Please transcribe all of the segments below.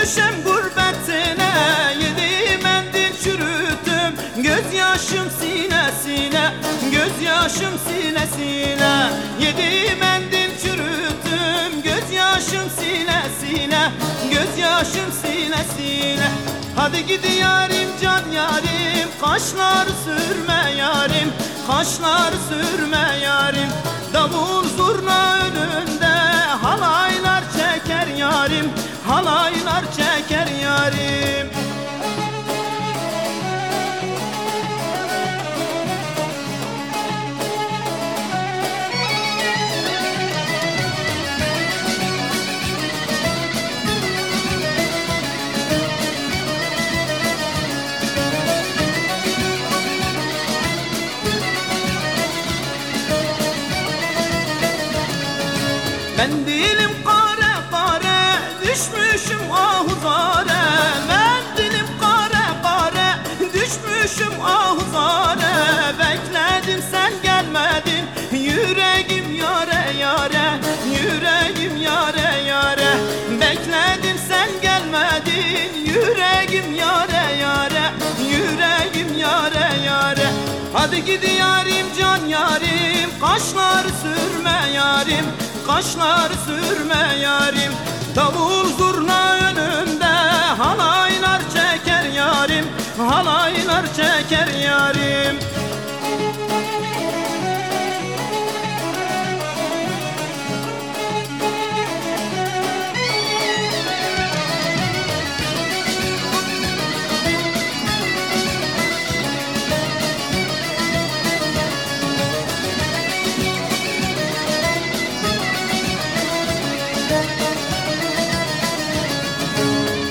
düşmüşem gurbetine Yedi mendil çürüttüm. Gözyaşım sinesine Gözyaşım sinesine Yedi mendil çürüttüm gözyaşım sinesine Gözyaşım sinesine Hadi gidi yarim can yarim Kaşlar sürme yarim Kaşlar sürme yarim. Davul zurna Halaylar çeker yarim. Ben kare düşmüşüm ahuzare Ben dilim kare kare. Düşmüşüm ahuzare Bekledim sen gelmedin. Yüreğim yare yare Yüreğim yare yare. Bekledim sen gelmedin yüreğim yare yare. Yüreğim yare yare. Hadi gidi yarim can yarim Kaşlar sürme yarim. Kaşlar sürme yarim. Davul çeker yarim.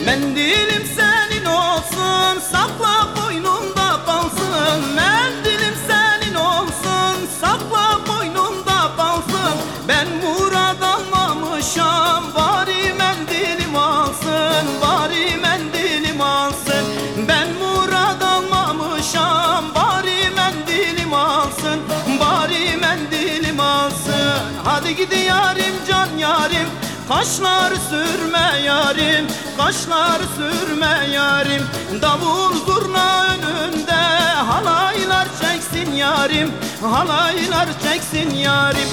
Mendilim senin olsun sakla Hadi gidi yarim can yarim Kaşlar sürme yarim, kaşlar sürme yarim. Davul zurna önünde halaylar çeksin yarim Halaylar çeksin yarim